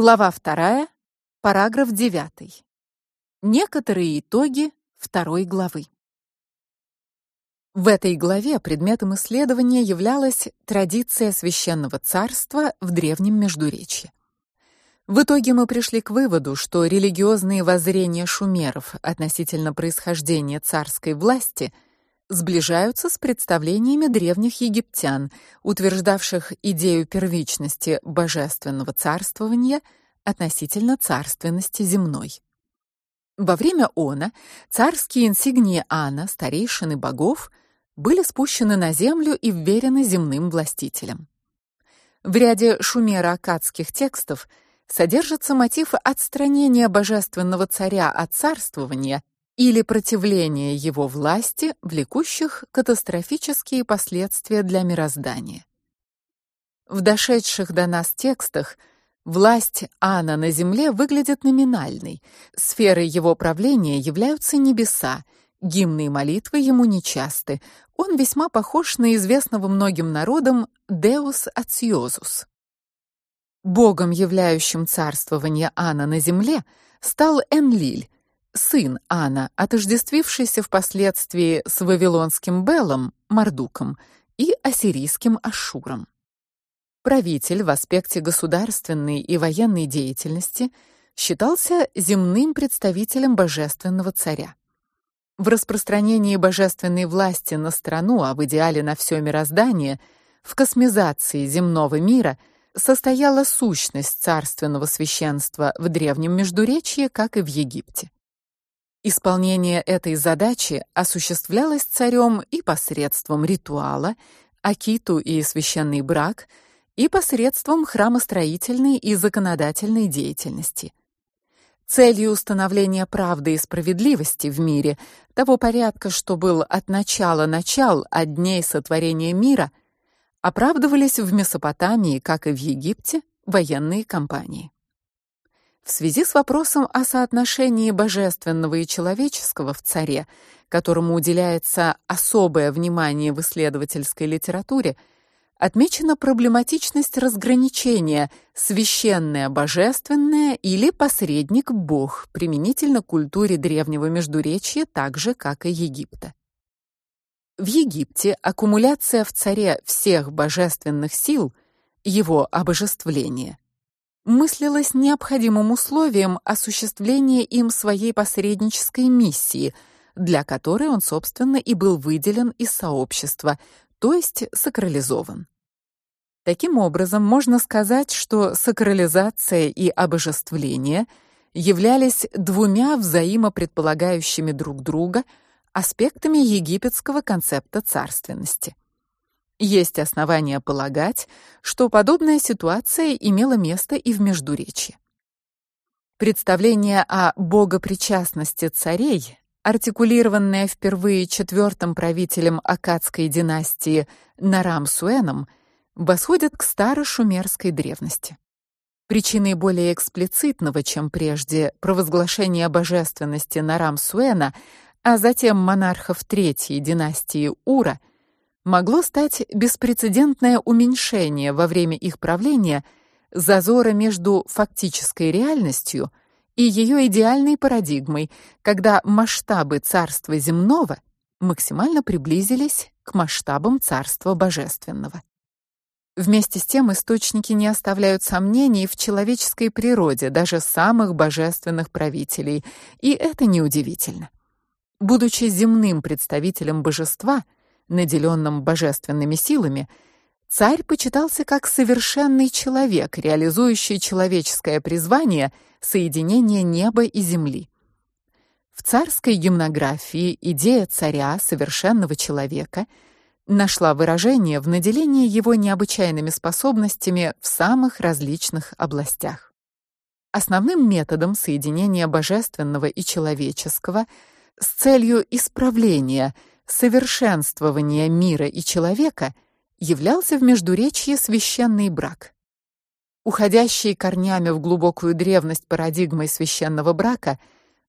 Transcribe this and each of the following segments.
Глава 2, параграф 9. Некоторые итоги второй главы. В этой главе предметом исследования являлась традиция священного царства в древнем Междуречье. В итоге мы пришли к выводу, что религиозные воззрения шумеров относительно происхождения царской власти сближаются с представлениями древних египтян, утверждавших идею первичности божественного царствования относительно царственности земной. Во время она царские инсигнии Ана, старейшины богов, были спущены на землю и вверены земным властителям. В ряде шумеро-аккадских текстов содержится мотив отстранения божественного царя от царствования или противления его власти, влекущих катастрофические последствия для мироздания. В дошедших до нас текстах власть Ана на земле выглядит номинальной. Сферой его правления являются небеса. Гимны и молитвы ему нечасты. Он весьма похож на известного многим народам Deus Atiosus. Богом, являющим царствование Ана на земле, стал Энлиль, сын Ана, отождествившийся впоследствии с вавилонским Белом, Мардуком, и ассирийским Ашуром. Правитель в аспекте государственной и военной деятельности считался земным представителем божественного царя. В распространении божественной власти на страну, а в идеале на все мироздание, в космизации земного мира – состояла сущность царственного священства в древнем Междуречье, как и в Египте. Исполнение этой задачи осуществлялось царем и посредством ритуала, акиту и священный брак, и посредством храмостроительной и законодательной деятельности. Целью установления правды и справедливости в мире, того порядка, что был от начала начал от дней сотворения мира – оправдывались в Месопотамии, как и в Египте, военные кампании. В связи с вопросом о соотношении божественного и человеческого в царе, которому уделяется особое внимание в исследовательской литературе, отмечена проблематичность разграничения священное божественное или посредник бог применительно к культуре древнего Междуречья, так же как и Египта. В Египте аккумуляция в царе всех божественных сил, его обожествление, мыслилась необходимым условием осуществления им своей посреднической миссии, для которой он, собственно, и был выделен из сообщества, то есть сакрализован. Таким образом, можно сказать, что сакрализация и обожествление являлись двумя взаимопредполагающими друг друга – аспектами египетского концепта царственности. Есть основания полагать, что подобная ситуация имела место и в Междуречье. Представление о богопричастности царей, артикулированное впервые четвертым правителем аккадской династии Нарам-Суэном, восходит к старошумерской древности. Причиной более эксплицитного, чем прежде, провозглашения божественности Нарам-Суэна а затем монархов третьей династии Ура, могло стать беспрецедентное уменьшение во время их правления зазора между фактической реальностью и ее идеальной парадигмой, когда масштабы царства земного максимально приблизились к масштабам царства божественного. Вместе с тем источники не оставляют сомнений в человеческой природе даже самых божественных правителей, и это неудивительно. Будучи земным представителем божества, наделенным божественными силами, царь почитался как совершенный человек, реализующий человеческое призвание соединения неба и земли. В царской гимнографии идея царя, совершенного человека, нашла выражение в наделении его необычайными способностями в самых различных областях. Основным методом соединения божественного и человеческого – с целью исправления, совершенствования мира и человека являлся в Междуречье священный брак. Уходящей корнями в глубокую древность парадигмой священного брака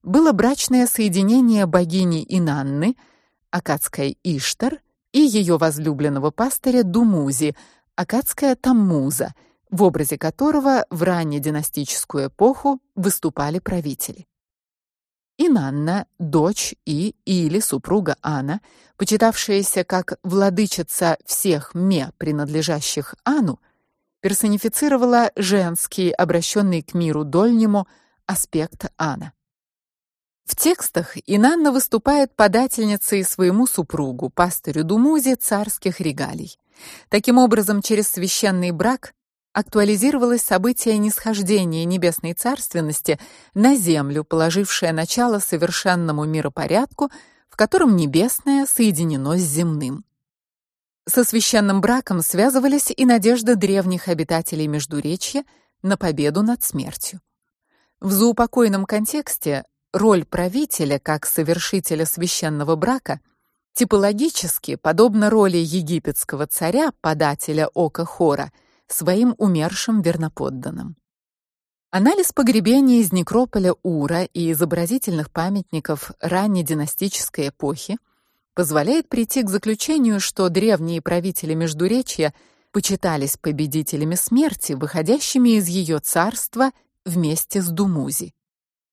было брачное соединение богини Инанны, акадской Иштар, и ее возлюбленного пастыря Думузи, акадская Таммуза, в образе которого в раннединастическую эпоху выступали правители. Инанна, дочь и или супруга Ана, почитавшаяся как владычица всех ме, принадлежащих Ану, персонифицировала женский, обращенный к миру дольнему аспект Ана. В текстах Инанна выступает подательницей своему супругу, пастырю Думузи царских регалий. Таким образом, через священный брак актуализировалось событие нисхождения небесной царственности на землю, положившее начало совершенному миропорядку, в котором небесное соединено с земным. Со священным браком связывались и надежды древних обитателей Междуречья на победу над смертью. В заупокойном контексте роль правителя как совершителя священного брака типологически подобна роли египетского царя, подателя ока Хора, своим умершим верноподданным. Анализ погребения из некрополя Ура и изобразительных памятников раннединастической эпохи позволяет прийти к заключению, что древние правители Междуречья почитались победителями смерти, выходящими из ее царства вместе с Думузи.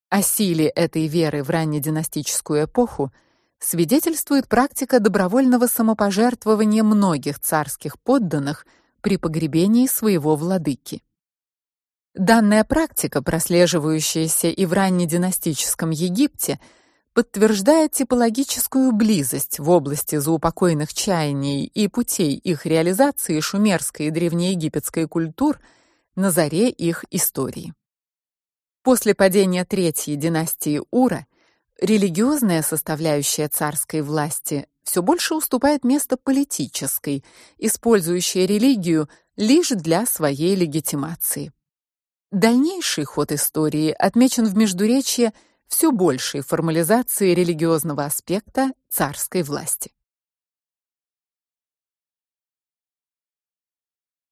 О силе этой веры в раннединастическую эпоху свидетельствует практика добровольного самопожертвования многих царских подданных при погребении своего владыки. Данная практика, прослеживающаяся и в раннединастическом Египте, подтверждает типологическую близость в области заупокойных чаяний и путей их реализации шумерской и древнеегипетской культур на заре их истории. После падения третьей династии Ура религиозная составляющая царской власти все больше уступает место политической, использующей религию лишь для своей легитимации. Дальнейший ход истории отмечен в Междуречье все большей формализацией религиозного аспекта царской власти.